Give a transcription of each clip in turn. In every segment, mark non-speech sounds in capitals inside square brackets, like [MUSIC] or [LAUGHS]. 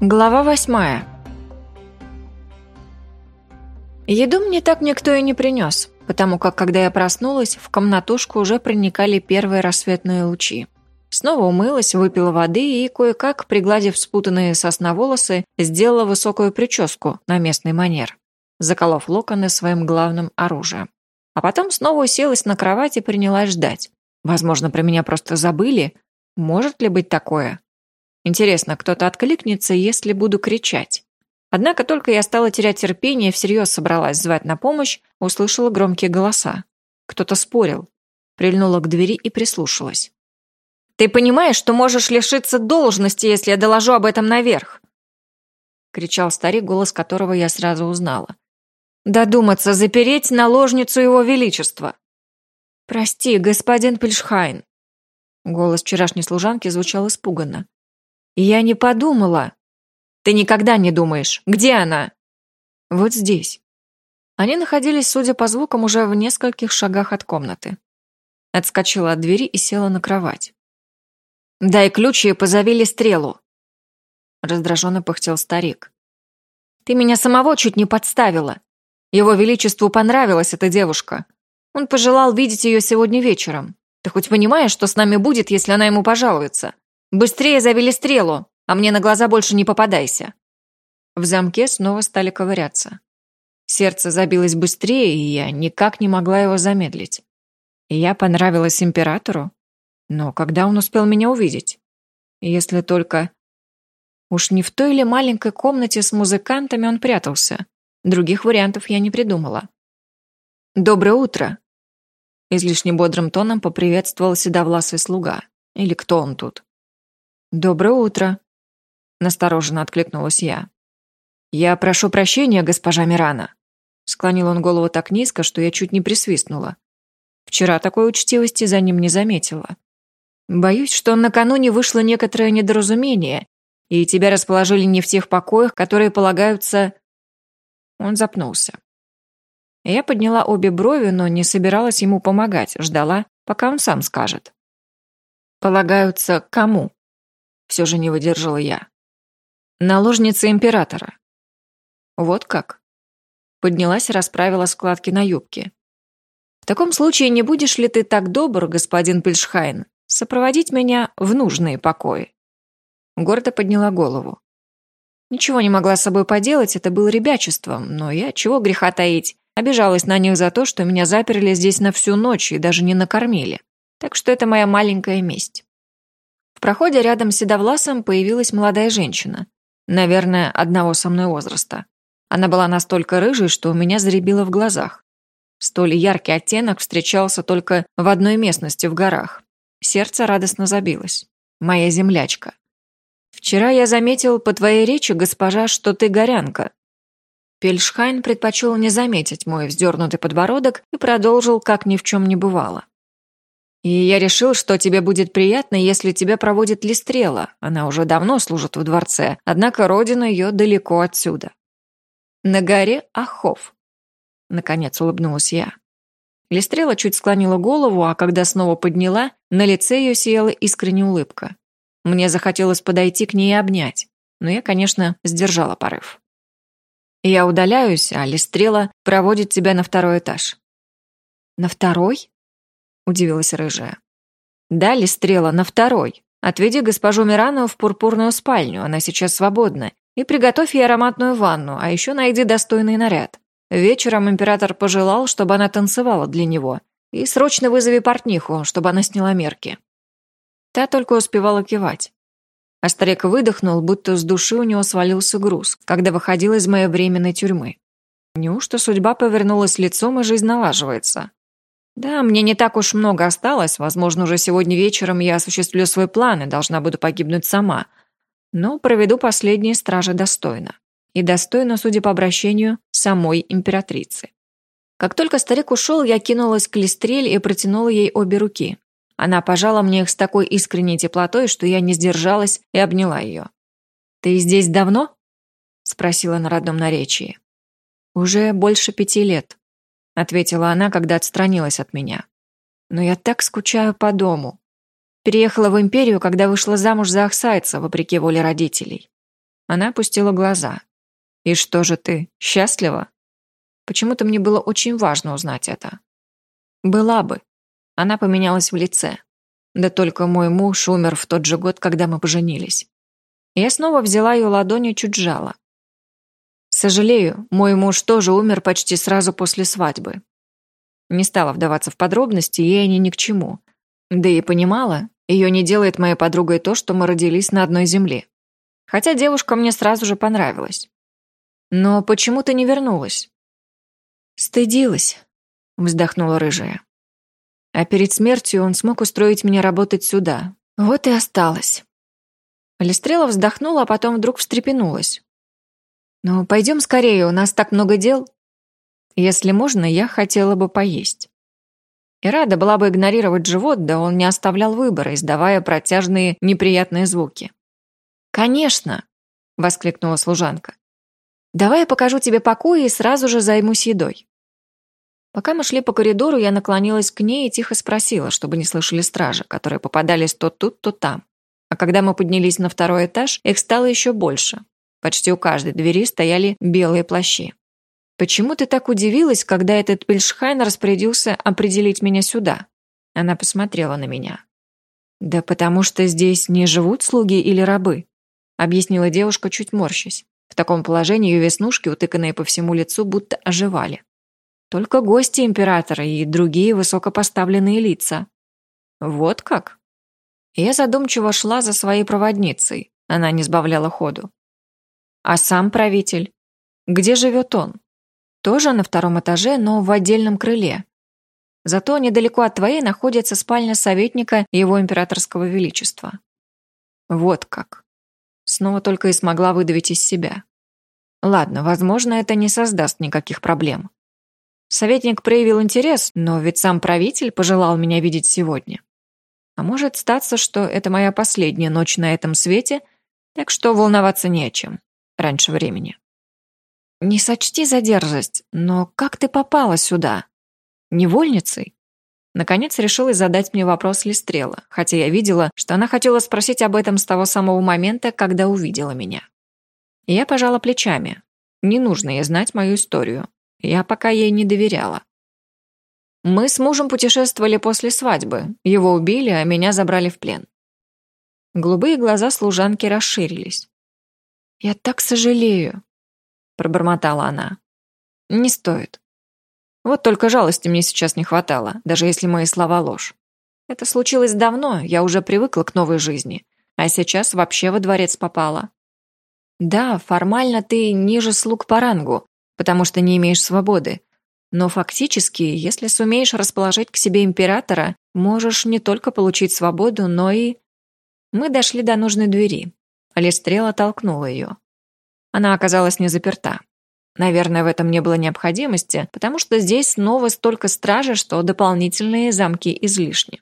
Глава восьмая. Еду мне так никто и не принес, потому как, когда я проснулась, в комнатушку уже проникали первые рассветные лучи. Снова умылась, выпила воды и, кое-как, пригладив спутанные сосна волосы, сделала высокую прическу на местный манер, заколов локоны своим главным оружием. А потом снова уселась на кровать и принялась ждать. Возможно, про меня просто забыли. Может ли быть такое? Интересно, кто-то откликнется, если буду кричать. Однако только я стала терять терпение, всерьез собралась звать на помощь, услышала громкие голоса. Кто-то спорил. Прильнула к двери и прислушалась. «Ты понимаешь, что можешь лишиться должности, если я доложу об этом наверх?» кричал старик, голос которого я сразу узнала. «Додуматься запереть наложницу его величества!» «Прости, господин Пельшхайн!» Голос вчерашней служанки звучал испуганно. «Я не подумала!» «Ты никогда не думаешь! Где она?» «Вот здесь». Они находились, судя по звукам, уже в нескольких шагах от комнаты. Отскочила от двери и села на кровать. «Дай ключи и позови стрелу!» Раздраженно пыхтел старик. «Ты меня самого чуть не подставила. Его Величеству понравилась эта девушка. Он пожелал видеть ее сегодня вечером. Ты хоть понимаешь, что с нами будет, если она ему пожалуется? Быстрее завели стрелу, а мне на глаза больше не попадайся!» В замке снова стали ковыряться. Сердце забилось быстрее, и я никак не могла его замедлить. я понравилась императору? Но когда он успел меня увидеть? Если только... Уж не в той ли маленькой комнате с музыкантами он прятался? Других вариантов я не придумала. «Доброе утро!» Излишне бодрым тоном поприветствовал седовласый слуга. Или кто он тут? «Доброе утро!» Настороженно откликнулась я. «Я прошу прощения, госпожа Мирана!» Склонил он голову так низко, что я чуть не присвистнула. Вчера такой учтивости за ним не заметила. Боюсь, что накануне вышло некоторое недоразумение, и тебя расположили не в тех покоях, которые полагаются...» Он запнулся. Я подняла обе брови, но не собиралась ему помогать, ждала, пока он сам скажет. «Полагаются кому?» Все же не выдержала я. «Наложница императора». «Вот как?» Поднялась и расправила складки на юбке. «В таком случае не будешь ли ты так добр, господин Пельшхайн, сопроводить меня в нужные покои. Гордо подняла голову. Ничего не могла с собой поделать, это было ребячеством, но я, чего греха таить, обижалась на них за то, что меня заперли здесь на всю ночь и даже не накормили. Так что это моя маленькая месть. В проходе рядом с Седовласом появилась молодая женщина. Наверное, одного со мной возраста. Она была настолько рыжей, что у меня заребило в глазах. Столь яркий оттенок встречался только в одной местности в горах. Сердце радостно забилось. Моя землячка. Вчера я заметил по твоей речи, госпожа, что ты горянка. Пельшхайн предпочел не заметить мой вздернутый подбородок и продолжил, как ни в чем не бывало. И я решил, что тебе будет приятно, если тебя проводит Листрела. Она уже давно служит в дворце, однако родина ее далеко отсюда. На горе Ахов. Наконец улыбнулась я. Листрела чуть склонила голову, а когда снова подняла, на лице ее сияла искренняя улыбка. Мне захотелось подойти к ней и обнять, но я, конечно, сдержала порыв. Я удаляюсь, а Листрела проводит тебя на второй этаж. «На второй?» — удивилась рыжая. «Да, Листрела, на второй. Отведи госпожу Мирану в пурпурную спальню, она сейчас свободна, и приготовь ей ароматную ванну, а еще найди достойный наряд. Вечером император пожелал, чтобы она танцевала для него, и срочно вызови портниху, чтобы она сняла мерки. Та только успевала кивать. А старик выдохнул, будто с души у него свалился груз, когда выходил из моей временной тюрьмы. Неужто судьба повернулась лицом и жизнь налаживается? Да, мне не так уж много осталось, возможно, уже сегодня вечером я осуществлю свой план и должна буду погибнуть сама. Но проведу последние стражи достойно и достойно, судя по обращению, самой императрицы. Как только старик ушел, я кинулась к Листрель и протянула ей обе руки. Она пожала мне их с такой искренней теплотой, что я не сдержалась и обняла ее. «Ты здесь давно?» — спросила на родном наречии. «Уже больше пяти лет», — ответила она, когда отстранилась от меня. «Но я так скучаю по дому. Переехала в империю, когда вышла замуж за Ахсайца, вопреки воле родителей. Она опустила глаза. «И что же ты, счастлива?» Почему-то мне было очень важно узнать это. «Была бы». Она поменялась в лице. Да только мой муж умер в тот же год, когда мы поженились. Я снова взяла ее ладонь и чуть жала. Сожалею, мой муж тоже умер почти сразу после свадьбы. Не стала вдаваться в подробности, ей они ни к чему. Да и понимала, ее не делает моей подругой то, что мы родились на одной земле. Хотя девушка мне сразу же понравилась. Но почему ты не вернулась? Стыдилась, вздохнула рыжая. А перед смертью он смог устроить меня работать сюда. Вот и осталось. Листрела вздохнула, а потом вдруг встрепенулась. «Ну, пойдем скорее, у нас так много дел». «Если можно, я хотела бы поесть». И рада была бы игнорировать живот, да он не оставлял выбора, издавая протяжные неприятные звуки. «Конечно!» — воскликнула служанка. «Давай я покажу тебе покои и сразу же займусь едой». Пока мы шли по коридору, я наклонилась к ней и тихо спросила, чтобы не слышали стражи, которые попадались то тут, то там. А когда мы поднялись на второй этаж, их стало еще больше. Почти у каждой двери стояли белые плащи. «Почему ты так удивилась, когда этот Пельшхайн распорядился определить меня сюда?» Она посмотрела на меня. «Да потому что здесь не живут слуги или рабы», объяснила девушка, чуть морщась. В таком положении ее веснушки, утыканные по всему лицу, будто оживали. Только гости императора и другие высокопоставленные лица. Вот как? Я задумчиво шла за своей проводницей. Она не сбавляла ходу. А сам правитель? Где живет он? Тоже на втором этаже, но в отдельном крыле. Зато недалеко от твоей находится спальня советника его императорского величества. Вот как. Снова только и смогла выдавить из себя. Ладно, возможно, это не создаст никаких проблем. Советник проявил интерес, но ведь сам правитель пожелал меня видеть сегодня. А может статься, что это моя последняя ночь на этом свете, так что волноваться не о чем раньше времени. Не сочти за дерзость, но как ты попала сюда? Невольницей? Наконец решилась задать мне вопрос Листрела, хотя я видела, что она хотела спросить об этом с того самого момента, когда увидела меня. я пожала плечами. Не нужно ей знать мою историю. Я пока ей не доверяла. Мы с мужем путешествовали после свадьбы. Его убили, а меня забрали в плен. Голубые глаза служанки расширились. «Я так сожалею», — пробормотала она. «Не стоит. Вот только жалости мне сейчас не хватало, даже если мои слова ложь. Это случилось давно, я уже привыкла к новой жизни, а сейчас вообще во дворец попала. Да, формально ты ниже слуг по рангу, потому что не имеешь свободы, но фактически, если сумеешь расположить к себе императора, можешь не только получить свободу, но и... Мы дошли до нужной двери. Листрела толкнула ее. Она оказалась не заперта. Наверное, в этом не было необходимости, потому что здесь снова столько стражи, что дополнительные замки излишни.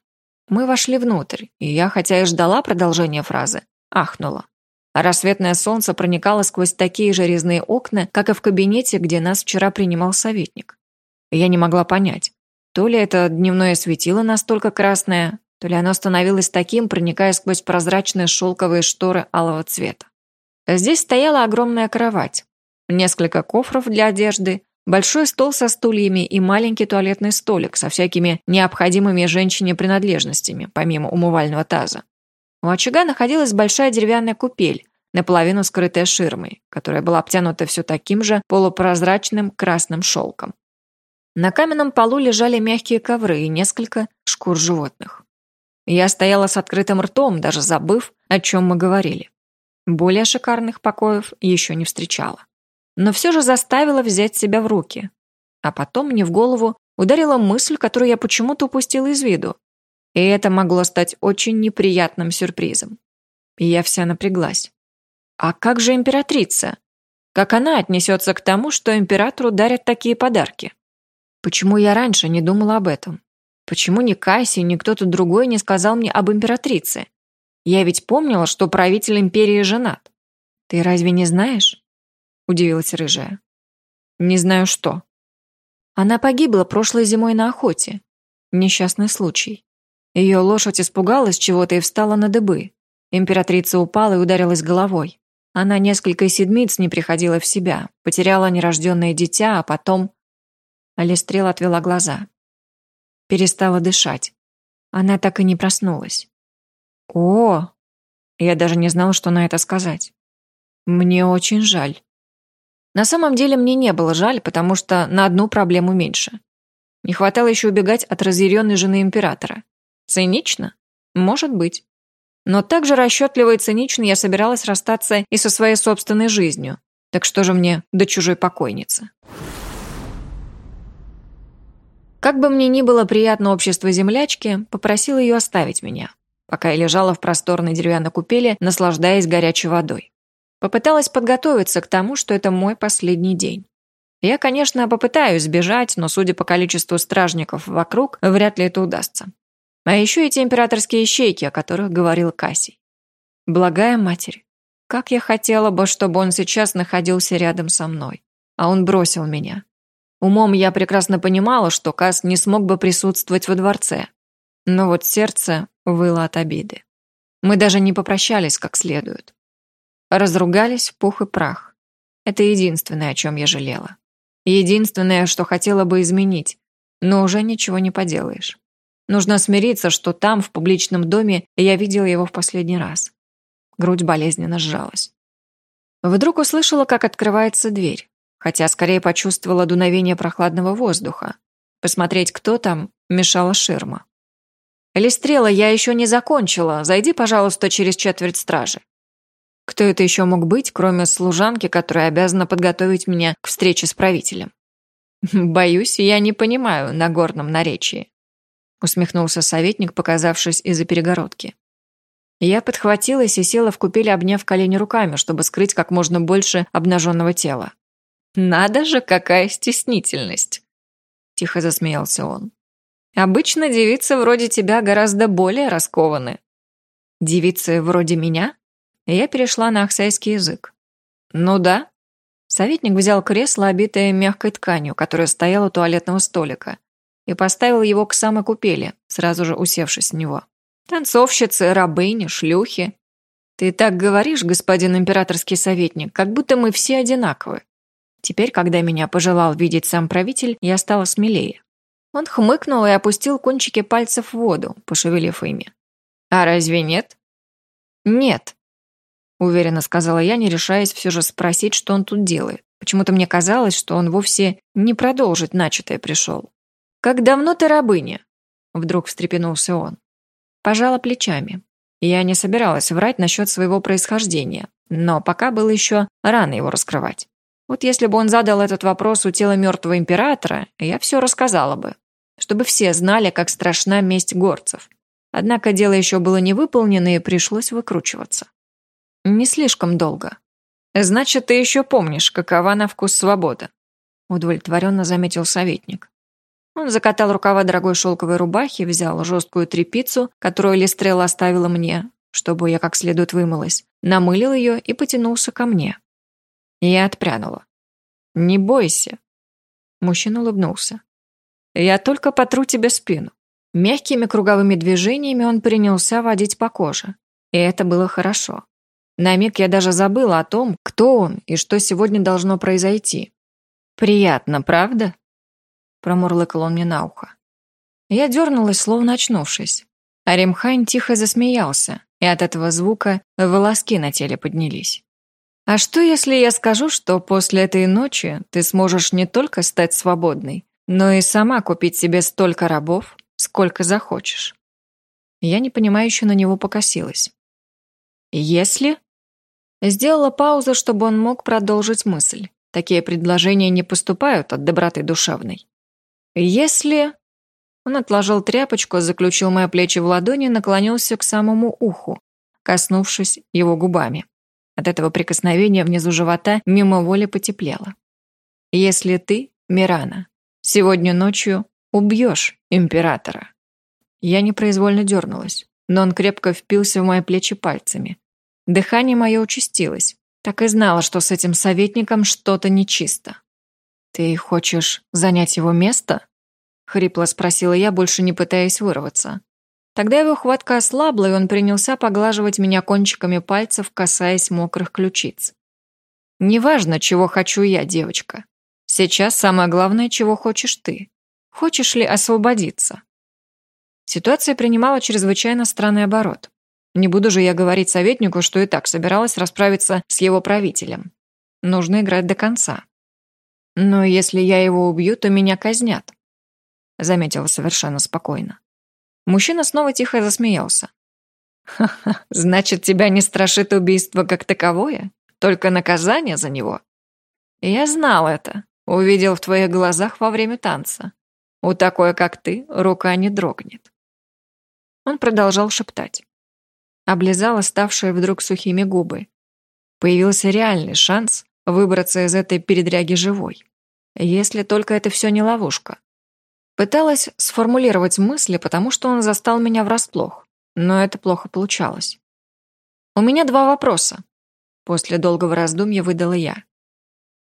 Мы вошли внутрь, и я, хотя и ждала продолжения фразы, ахнула. Рассветное солнце проникало сквозь такие же резные окна, как и в кабинете, где нас вчера принимал советник. я не могла понять, то ли это дневное светило настолько красное, то ли оно становилось таким, проникая сквозь прозрачные шелковые шторы алого цвета. Здесь стояла огромная кровать, несколько кофров для одежды, большой стол со стульями и маленький туалетный столик со всякими необходимыми женщине принадлежностями, помимо умывального таза. У очага находилась большая деревянная купель, наполовину скрытая ширмой, которая была обтянута все таким же полупрозрачным красным шелком. На каменном полу лежали мягкие ковры и несколько шкур животных. Я стояла с открытым ртом, даже забыв, о чем мы говорили. Более шикарных покоев еще не встречала. Но все же заставила взять себя в руки. А потом мне в голову ударила мысль, которую я почему-то упустила из виду. И это могло стать очень неприятным сюрпризом. И я вся напряглась. А как же императрица? Как она отнесется к тому, что императору дарят такие подарки? Почему я раньше не думала об этом? Почему ни Касси, ни кто-то другой не сказал мне об императрице? Я ведь помнила, что правитель империи женат. Ты разве не знаешь? Удивилась рыжая. Не знаю что. Она погибла прошлой зимой на охоте. Несчастный случай. Ее лошадь испугалась чего-то и встала на дыбы. Императрица упала и ударилась головой. Она несколько седмиц не приходила в себя, потеряла нерожденное дитя, а потом... Алистрел отвела глаза. Перестала дышать. Она так и не проснулась. «О!» Я даже не знала, что на это сказать. «Мне очень жаль». На самом деле мне не было жаль, потому что на одну проблему меньше. Не хватало еще убегать от разъяренной жены императора. Цинично? Может быть. Но также расчетливо и цинично я собиралась расстаться и со своей собственной жизнью. Так что же мне до чужой покойницы? Как бы мне ни было приятно общество землячки, попросила ее оставить меня, пока я лежала в просторной деревянной купели, наслаждаясь горячей водой. Попыталась подготовиться к тому, что это мой последний день. Я, конечно, попытаюсь сбежать, но, судя по количеству стражников вокруг, вряд ли это удастся. А еще эти императорские ищейки, о которых говорил Кассий. Благая матерь, как я хотела бы, чтобы он сейчас находился рядом со мной. А он бросил меня. Умом я прекрасно понимала, что Касс не смог бы присутствовать во дворце. Но вот сердце выло от обиды. Мы даже не попрощались как следует. Разругались в пух и прах. Это единственное, о чем я жалела. Единственное, что хотела бы изменить, но уже ничего не поделаешь. Нужно смириться, что там, в публичном доме, я видела его в последний раз. Грудь болезненно сжалась. Вдруг услышала, как открывается дверь, хотя скорее почувствовала дуновение прохладного воздуха. Посмотреть, кто там, мешала ширма. «Листрела, я еще не закончила. Зайди, пожалуйста, через четверть стражи». Кто это еще мог быть, кроме служанки, которая обязана подготовить меня к встрече с правителем? [LAUGHS] Боюсь, я не понимаю на горном наречии усмехнулся советник, показавшись из-за перегородки. Я подхватилась и села в купель, обняв колени руками, чтобы скрыть как можно больше обнаженного тела. «Надо же, какая стеснительность!» Тихо засмеялся он. «Обычно девицы вроде тебя гораздо более раскованы». «Девицы вроде меня?» Я перешла на аксайский язык. «Ну да». Советник взял кресло, обитое мягкой тканью, которое стояло у туалетного столика, и поставил его к самой купели, сразу же усевшись в него. «Танцовщицы, рабыни, шлюхи. Ты так говоришь, господин императорский советник, как будто мы все одинаковы. Теперь, когда меня пожелал видеть сам правитель, я стала смелее. Он хмыкнул и опустил кончики пальцев в воду, пошевелив ими. «А разве нет?» «Нет», — уверенно сказала я, не решаясь все же спросить, что он тут делает. Почему-то мне казалось, что он вовсе не продолжить начатое пришел. «Как давно ты рабыня?» Вдруг встрепенулся он. Пожала плечами. Я не собиралась врать насчет своего происхождения, но пока было еще рано его раскрывать. Вот если бы он задал этот вопрос у тела мертвого императора, я все рассказала бы, чтобы все знали, как страшна месть горцев. Однако дело еще было не выполнено и пришлось выкручиваться. Не слишком долго. Значит, ты еще помнишь, какова на вкус свобода, удовлетворенно заметил советник. Он закатал рукава дорогой шелковой рубахи, взял жесткую тряпицу, которую Листрелла оставила мне, чтобы я как следует вымылась, намылил ее и потянулся ко мне. Я отпрянула. «Не бойся». Мужчина улыбнулся. «Я только потру тебе спину». Мягкими круговыми движениями он принялся водить по коже. И это было хорошо. На миг я даже забыла о том, кто он и что сегодня должно произойти. «Приятно, правда?» промурлыкал он мне на ухо. Я дернулась, словно очнувшись. А Ремхайн тихо засмеялся, и от этого звука волоски на теле поднялись. «А что, если я скажу, что после этой ночи ты сможешь не только стать свободной, но и сама купить себе столько рабов, сколько захочешь?» Я непонимающе на него покосилась. «Если?» Сделала паузу, чтобы он мог продолжить мысль. Такие предложения не поступают от доброты душевной. «Если...» Он отложил тряпочку, заключил мои плечи в ладони и наклонился к самому уху, коснувшись его губами. От этого прикосновения внизу живота мимо воли потеплело. «Если ты, Мирана, сегодня ночью убьешь императора». Я непроизвольно дернулась, но он крепко впился в мои плечи пальцами. Дыхание мое участилось. Так и знала, что с этим советником что-то нечисто. «Ты хочешь занять его место?» — хрипло спросила я, больше не пытаясь вырваться. Тогда его хватка ослабла, и он принялся поглаживать меня кончиками пальцев, касаясь мокрых ключиц. «Неважно, чего хочу я, девочка. Сейчас самое главное, чего хочешь ты. Хочешь ли освободиться?» Ситуация принимала чрезвычайно странный оборот. Не буду же я говорить советнику, что и так собиралась расправиться с его правителем. Нужно играть до конца. Но если я его убью, то меня казнят. Заметила совершенно спокойно. Мужчина снова тихо засмеялся. «Ха-ха, значит, тебя не страшит убийство как таковое? Только наказание за него?» «Я знал это. Увидел в твоих глазах во время танца. У такой, как ты, рука не дрогнет». Он продолжал шептать. Облизала ставшие вдруг сухими губы. Появился реальный шанс выбраться из этой передряги живой. Если только это все не ловушка. Пыталась сформулировать мысли, потому что он застал меня врасплох, но это плохо получалось. «У меня два вопроса», — после долгого раздумья выдала я.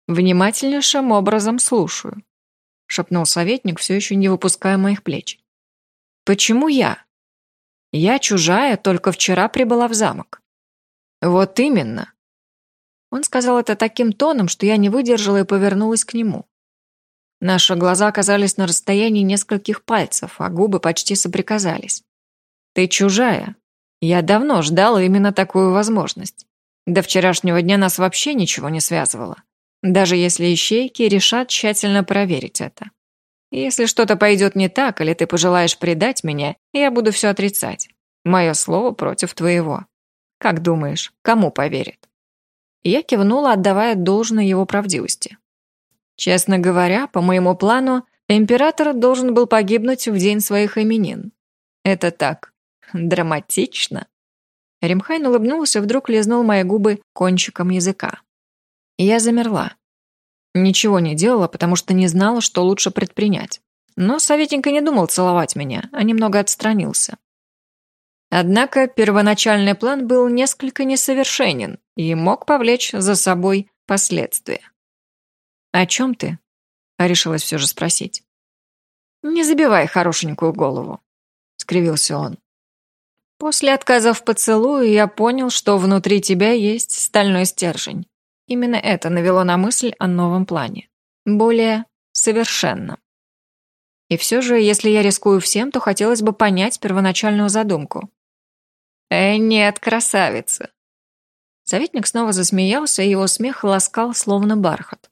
«Внимательнейшим образом слушаю», — шепнул советник, все еще не выпуская моих плеч. «Почему я? Я чужая, только вчера прибыла в замок». «Вот именно». Он сказал это таким тоном, что я не выдержала и повернулась к нему. Наши глаза оказались на расстоянии нескольких пальцев, а губы почти соприказались. «Ты чужая. Я давно ждала именно такую возможность. До вчерашнего дня нас вообще ничего не связывало. Даже если ищейки решат тщательно проверить это. Если что-то пойдет не так, или ты пожелаешь предать меня, я буду все отрицать. Мое слово против твоего. Как думаешь, кому поверит?» Я кивнула, отдавая должное его правдивости. Честно говоря, по моему плану, император должен был погибнуть в день своих именин. Это так драматично. Римхайн улыбнулся вдруг лизнул мои губы кончиком языка. Я замерла. Ничего не делала, потому что не знала, что лучше предпринять. Но советник не думал целовать меня, а немного отстранился. Однако первоначальный план был несколько несовершенен и мог повлечь за собой последствия. «О чем ты?» — решилась все же спросить. «Не забивай хорошенькую голову», — скривился он. «После отказа в поцелуе я понял, что внутри тебя есть стальной стержень. Именно это навело на мысль о новом плане. Более совершенном. И все же, если я рискую всем, то хотелось бы понять первоначальную задумку. «Э, нет, красавица!» Советник снова засмеялся, и его смех ласкал, словно бархат.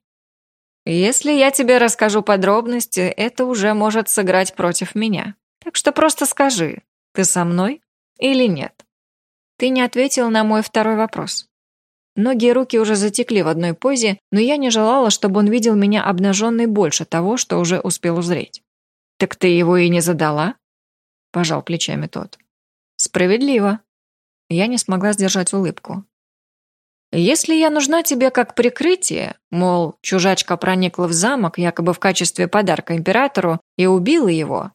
Если я тебе расскажу подробности, это уже может сыграть против меня. Так что просто скажи, ты со мной или нет? Ты не ответил на мой второй вопрос. Ноги и руки уже затекли в одной позе, но я не желала, чтобы он видел меня обнаженной больше того, что уже успел узреть. «Так ты его и не задала?» – пожал плечами тот. «Справедливо». Я не смогла сдержать улыбку. Если я нужна тебе как прикрытие, мол, чужачка проникла в замок якобы в качестве подарка императору и убила его,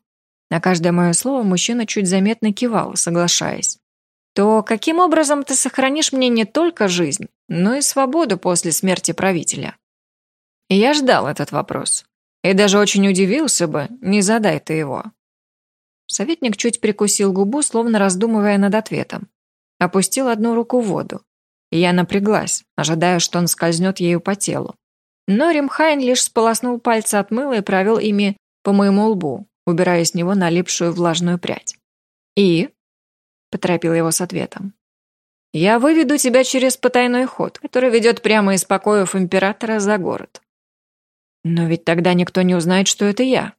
на каждое мое слово мужчина чуть заметно кивал, соглашаясь, то каким образом ты сохранишь мне не только жизнь, но и свободу после смерти правителя? Я ждал этот вопрос. И даже очень удивился бы, не задай ты его. Советник чуть прикусил губу, словно раздумывая над ответом. Опустил одну руку в воду. Я напряглась, ожидая, что он скользнет ею по телу. Но Римхайн лишь сполоснул пальцы от мыла и провел ими по моему лбу, убирая с него налипшую влажную прядь. «И?» — поторопил его с ответом. «Я выведу тебя через потайной ход, который ведет прямо из покоев императора за город. Но ведь тогда никто не узнает, что это я».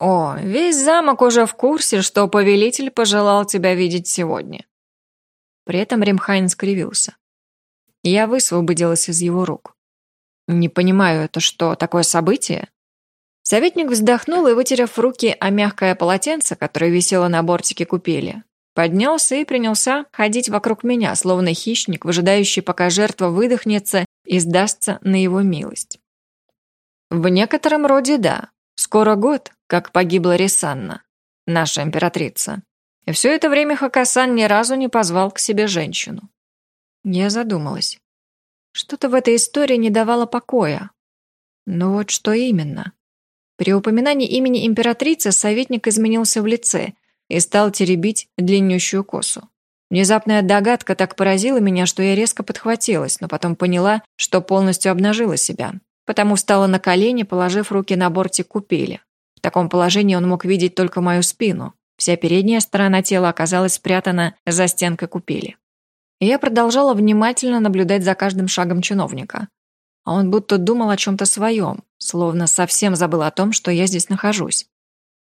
«О, весь замок уже в курсе, что повелитель пожелал тебя видеть сегодня. При этом Ремхайн скривился. Я высвободилась из его рук. «Не понимаю, это что, такое событие?» Советник вздохнул и, вытерев руки о мягкое полотенце, которое висело на бортике купели, поднялся и принялся ходить вокруг меня, словно хищник, выжидающий, пока жертва выдохнется и сдастся на его милость. В некотором роде да. Скоро год, как погибла Рисанна, наша императрица. И все это время Хакасан ни разу не позвал к себе женщину. Я задумалась. Что-то в этой истории не давало покоя. Но вот что именно? При упоминании имени императрицы советник изменился в лице, и стал теребить длиннющую косу. Внезапная догадка так поразила меня, что я резко подхватилась, но потом поняла, что полностью обнажила себя. Потому встала на колени, положив руки на бортик купели. В таком положении он мог видеть только мою спину. Вся передняя сторона тела оказалась спрятана за стенкой купели. Я продолжала внимательно наблюдать за каждым шагом чиновника. А он будто думал о чем-то своем, словно совсем забыл о том, что я здесь нахожусь.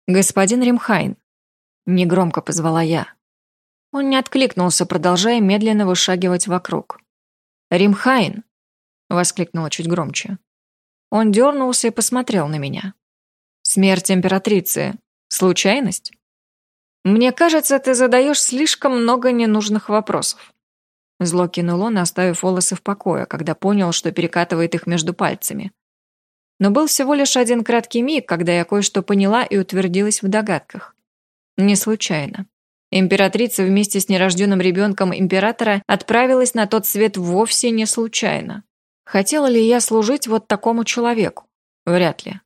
«Господин Римхайн», — негромко позвала я. Он не откликнулся, продолжая медленно вышагивать вокруг. «Римхайн!» — воскликнула чуть громче. Он дернулся и посмотрел на меня. «Смерть императрицы. Случайность?» «Мне кажется, ты задаешь слишком много ненужных вопросов». Зло кинул он, оставив волосы в покое, когда понял, что перекатывает их между пальцами. Но был всего лишь один краткий миг, когда я кое-что поняла и утвердилась в догадках. Не случайно. Императрица вместе с нерожденным ребенком императора отправилась на тот свет вовсе не случайно. Хотела ли я служить вот такому человеку? Вряд ли.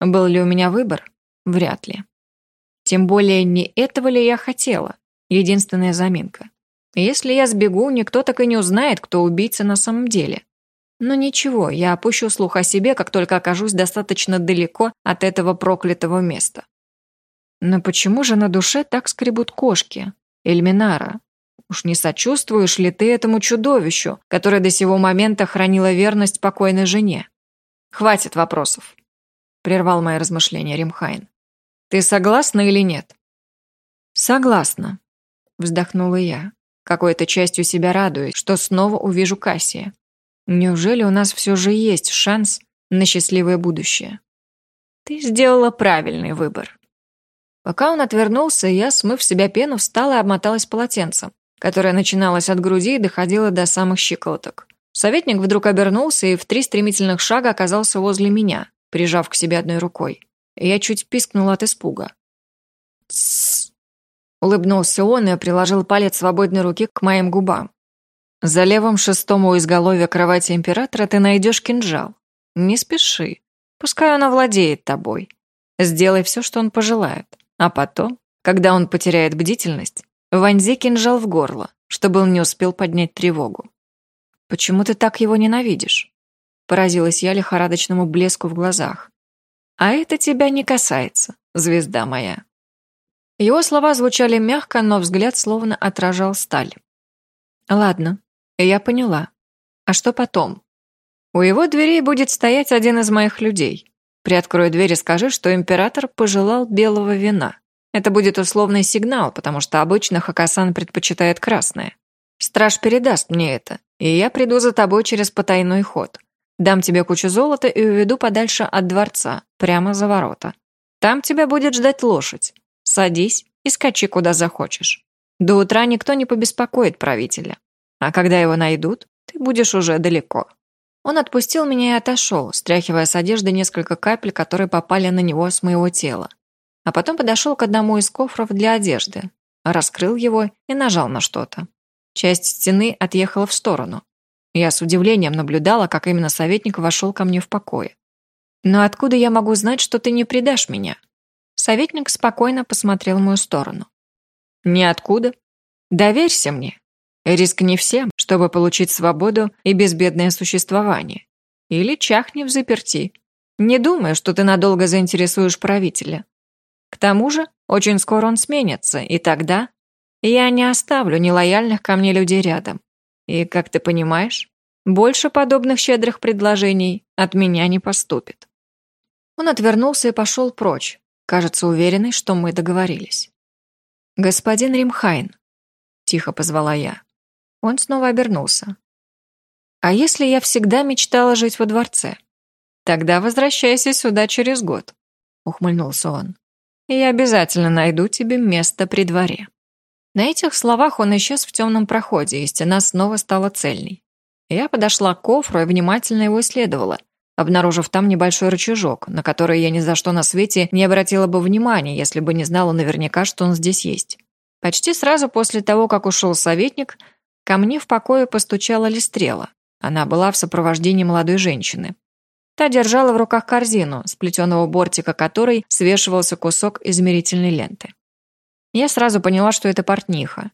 Был ли у меня выбор? Вряд ли. Тем более, не этого ли я хотела? Единственная заминка. Если я сбегу, никто так и не узнает, кто убийца на самом деле. Но ничего, я опущу слух о себе, как только окажусь достаточно далеко от этого проклятого места. Но почему же на душе так скребут кошки? Эльминара, уж не сочувствуешь ли ты этому чудовищу, которое до сего момента хранило верность покойной жене? Хватит вопросов. Прервал мои размышления Римхайн. Ты согласна или нет? Согласна. Вздохнула я, какой-то частью себя радуясь, что снова увижу Кассия. Неужели у нас все же есть шанс на счастливое будущее? Ты сделала правильный выбор. Пока он отвернулся, я, смыв себя пену, встала и обмоталась полотенцем, которое начиналось от груди и доходило до самых щиколоток. Советник вдруг обернулся и в три стремительных шага оказался возле меня, прижав к себе одной рукой. Я чуть пискнула от испуга. «Тссс!» Улыбнулся он и приложил палец свободной руки к моим губам. «За левым шестом у изголовья кровати императора ты найдешь кинжал. Не спеши. Пускай он овладеет тобой. Сделай все, что он пожелает. А потом, когда он потеряет бдительность, вонзи кинжал в горло, чтобы он не успел поднять тревогу. «Почему ты так его ненавидишь?» Поразилась я лихорадочному блеску в глазах. «А это тебя не касается, звезда моя». Его слова звучали мягко, но взгляд словно отражал сталь. «Ладно, я поняла. А что потом?» «У его дверей будет стоять один из моих людей. Приоткрой дверь и скажи, что император пожелал белого вина. Это будет условный сигнал, потому что обычно Хакасан предпочитает красное. Страж передаст мне это, и я приду за тобой через потайной ход. Дам тебе кучу золота и уведу подальше от дворца, прямо за ворота. Там тебя будет ждать лошадь. Садись и скачи куда захочешь. До утра никто не побеспокоит правителя. А когда его найдут, ты будешь уже далеко. Он отпустил меня и отошел, стряхивая с одежды несколько капель, которые попали на него с моего тела. А потом подошел к одному из кофров для одежды, раскрыл его и нажал на что-то. Часть стены отъехала в сторону. Я с удивлением наблюдала, как именно советник вошел ко мне в покое. «Но откуда я могу знать, что ты не предашь меня?» Советник спокойно посмотрел в мою сторону. «Ниоткуда. Доверься мне. Рискни всем, чтобы получить свободу и безбедное существование. Или чахни в заперти. Не думаю, что ты надолго заинтересуешь правителя. К тому же, очень скоро он сменится, и тогда я не оставлю нелояльных ко мне людей рядом. И, как ты понимаешь, больше подобных щедрых предложений от меня не поступит. Он отвернулся и пошел прочь, кажется, уверенный, что мы договорились. «Господин Римхайн», — тихо позвала я. Он снова обернулся. «А если я всегда мечтала жить во дворце? Тогда возвращайся сюда через год», — ухмыльнулся он. «Я обязательно найду тебе место при дворе». На этих словах он исчез в темном проходе, и стена снова стала цельной. Я подошла к кофру и внимательно его исследовала, обнаружив там небольшой рычажок, на который я ни за что на свете не обратила бы внимания, если бы не знала наверняка, что он здесь есть. Почти сразу после того, как ушел советник, Ко мне в покое постучала Листрела. Она была в сопровождении молодой женщины. Та держала в руках корзину, с плетеного бортика которой свешивался кусок измерительной ленты. Я сразу поняла, что это портниха.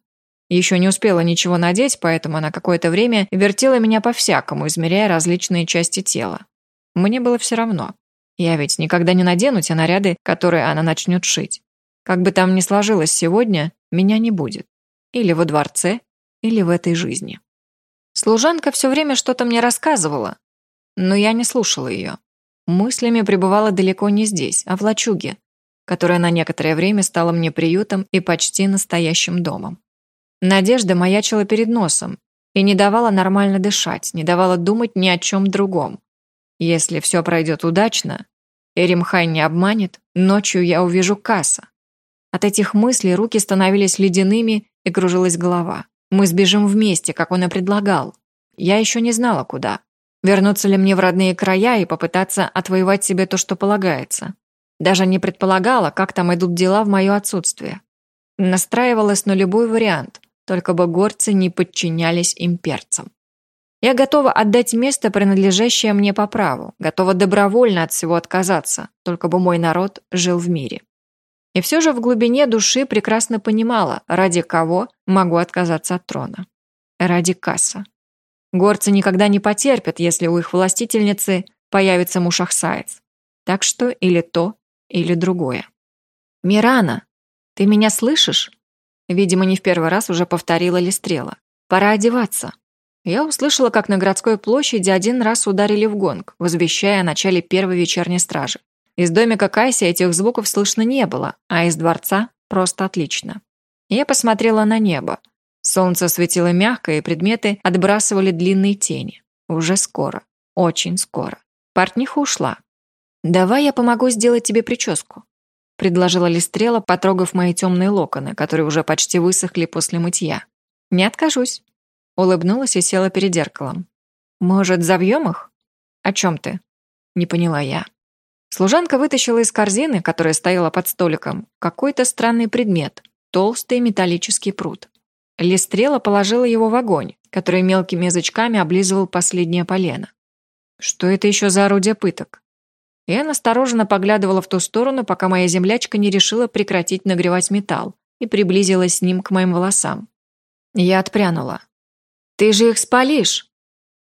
Еще не успела ничего надеть, поэтому она какое-то время вертела меня по-всякому, измеряя различные части тела. Мне было все равно. Я ведь никогда не надену те наряды, которые она начнет шить. Как бы там ни сложилось сегодня, меня не будет. Или во дворце, или в этой жизни. Служанка все время что-то мне рассказывала, но я не слушала ее. Мыслями пребывала далеко не здесь, а в лачуге, которая на некоторое время стала мне приютом и почти настоящим домом. Надежда маячила перед носом и не давала нормально дышать, не давала думать ни о чем другом. Если все пройдет удачно, Эримхай не обманет, ночью я увижу Касса. От этих мыслей руки становились ледяными и кружилась голова. Мы сбежим вместе, как он и предлагал. Я еще не знала, куда. Вернуться ли мне в родные края и попытаться отвоевать себе то, что полагается. Даже не предполагала, как там идут дела в мое отсутствие. Настраивалась на любой вариант, только бы горцы не подчинялись имперцам. Я готова отдать место, принадлежащее мне по праву, готова добровольно от всего отказаться, только бы мой народ жил в мире. И все же в глубине души прекрасно понимала, ради кого могу отказаться от трона. Ради Касса. Горцы никогда не потерпят, если у их властительницы появится мушахсаец. Так что или то, или другое. «Мирана, ты меня слышишь?» Видимо, не в первый раз уже повторила Листрела. «Пора одеваться». Я услышала, как на городской площади один раз ударили в гонг, возвещая о начале первой вечерней стражи. Из домика Кайси этих звуков слышно не было, а из дворца просто отлично. Я посмотрела на небо. Солнце светило мягко, и предметы отбрасывали длинные тени. Уже скоро. Очень скоро. Портниха ушла. «Давай я помогу сделать тебе прическу», — предложила Листрела, потрогав мои темные локоны, которые уже почти высохли после мытья. «Не откажусь». Улыбнулась и села перед зеркалом. «Может, завьем их?» «О чем ты?» — не поняла я. Служанка вытащила из корзины, которая стояла под столиком, какой-то странный предмет – толстый металлический пруд. Листрела положила его в огонь, который мелкими язычками облизывал последнее полено. Что это еще за орудие пыток? Я настороженно поглядывала в ту сторону, пока моя землячка не решила прекратить нагревать металл и приблизилась с ним к моим волосам. Я отпрянула. «Ты же их спалишь!»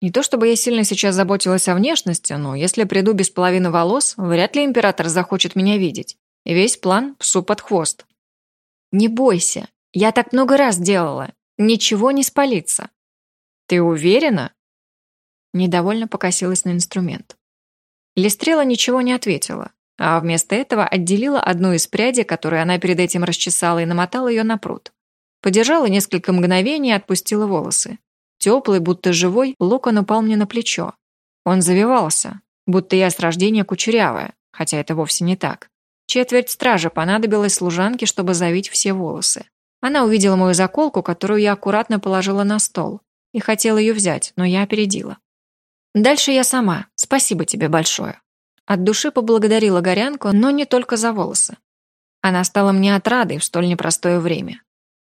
Не то чтобы я сильно сейчас заботилась о внешности, но если приду без половины волос, вряд ли император захочет меня видеть. И весь план псу под хвост. Не бойся, я так много раз делала. Ничего не спалится. Ты уверена? Недовольно покосилась на инструмент. Листрела ничего не ответила, а вместо этого отделила одну из прядей, которую она перед этим расчесала, и намотала ее на пруд. Подержала несколько мгновений и отпустила волосы. Теплый, будто живой, локон упал мне на плечо. Он завивался, будто я с рождения кучерявая, хотя это вовсе не так. Четверть стражи понадобилась служанке, чтобы завить все волосы. Она увидела мою заколку, которую я аккуратно положила на стол, и хотела ее взять, но я опередила. Дальше я сама. Спасибо тебе большое. От души поблагодарила горянку, но не только за волосы. Она стала мне отрадой в столь непростое время.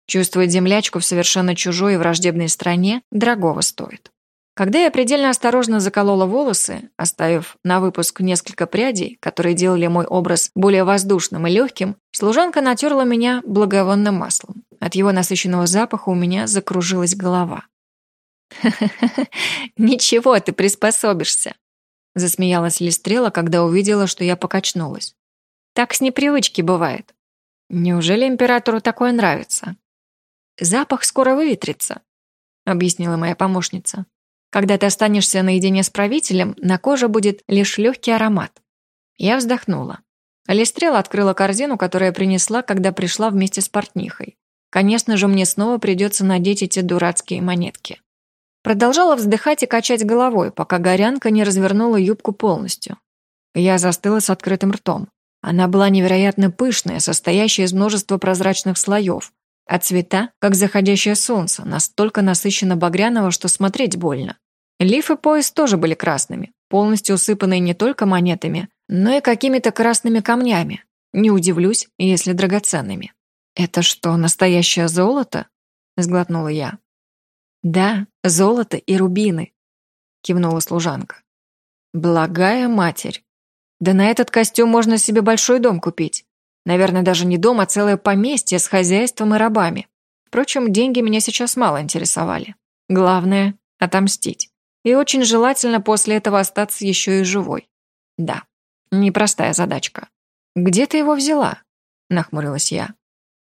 Чувствовать землячку в совершенно чужой и враждебной стране дорогого стоит. Когда я предельно осторожно заколола волосы, оставив на выпуск несколько прядей, которые делали мой образ более воздушным и легким, служанка натерла меня благовонным маслом. От его насыщенного запаха у меня закружилась голова. [LAUGHS] ничего, ты приспособишься», — засмеялась Листрела, когда увидела, что я покачнулась. «Так с непривычки бывает. Неужели императору такое нравится?» «Запах скоро выветрится», — объяснила моя помощница. «Когда ты останешься наедине с правителем, на коже будет лишь легкий аромат». Я вздохнула. Алистрела открыла корзину, которую я принесла, когда пришла вместе с портнихой. Конечно же, мне снова придется надеть эти дурацкие монетки. Продолжала вздыхать и качать головой, пока горянка не развернула юбку полностью. Я застыла с открытым ртом. Она была невероятно пышная, состоящая из множества прозрачных слоев, а цвета, как заходящее солнце, настолько насыщенно багряного, что смотреть больно. Лиф и пояс тоже были красными, полностью усыпанные не только монетами, но и какими-то красными камнями. Не удивлюсь, если драгоценными. «Это что, настоящее золото?» – сглотнула я. «Да, золото и рубины», – кивнула служанка. «Благая матерь. Да на этот костюм можно себе большой дом купить. Наверное, даже не дом, а целое поместье с хозяйством и рабами. Впрочем, деньги меня сейчас мало интересовали. Главное – отомстить. И очень желательно после этого остаться еще и живой. Да, непростая задачка. «Где ты его взяла?» – нахмурилась я.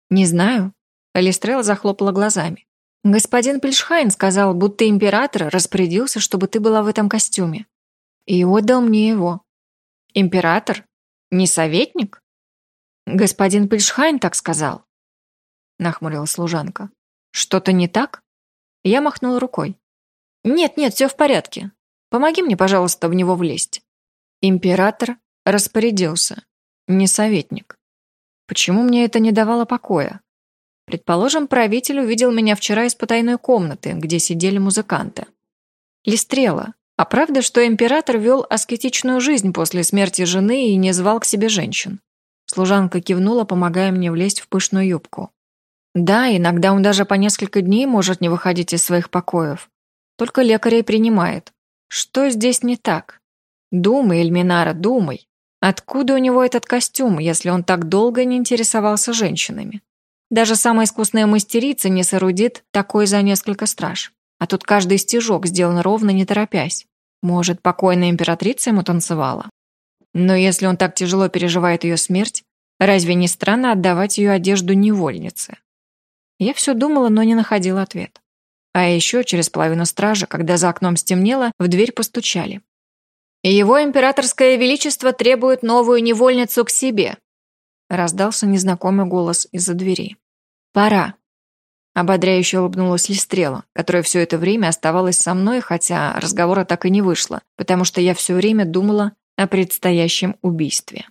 «Не знаю». Алистрелла захлопала глазами. «Господин Пельшхайн сказал, будто император распорядился, чтобы ты была в этом костюме. И отдал мне его». «Император? Не советник?» «Господин Пельшхайн так сказал», — нахмурилась служанка. «Что-то не так?» Я махнула рукой. «Нет-нет, все в порядке. Помоги мне, пожалуйста, в него влезть». Император распорядился, не советник. Почему мне это не давало покоя? Предположим, правитель увидел меня вчера из потайной комнаты, где сидели музыканты. Листрела, а правда, что император вел аскетичную жизнь после смерти жены и не звал к себе женщин? Служанка кивнула, помогая мне влезть в пышную юбку. Да, иногда он даже по несколько дней может не выходить из своих покоев. Только лекарей принимает. Что здесь не так? Думай, Эльминара, думай. Откуда у него этот костюм, если он так долго не интересовался женщинами? Даже самая искусная мастерица не соорудит такой за несколько страж. А тут каждый стежок сделан ровно, не торопясь. Может, покойная императрица ему танцевала? Но если он так тяжело переживает ее смерть, разве не странно отдавать ее одежду невольнице? Я все думала, но не находила ответ. А еще через половину стражи, когда за окном стемнело, в дверь постучали. «Его императорское величество требует новую невольницу к себе», раздался незнакомый голос из-за двери. «Пора», Ободряюще улыбнулась Листрела, которая все это время оставалась со мной, хотя разговора так и не вышло, потому что я все время думала о предстоящем убийстве.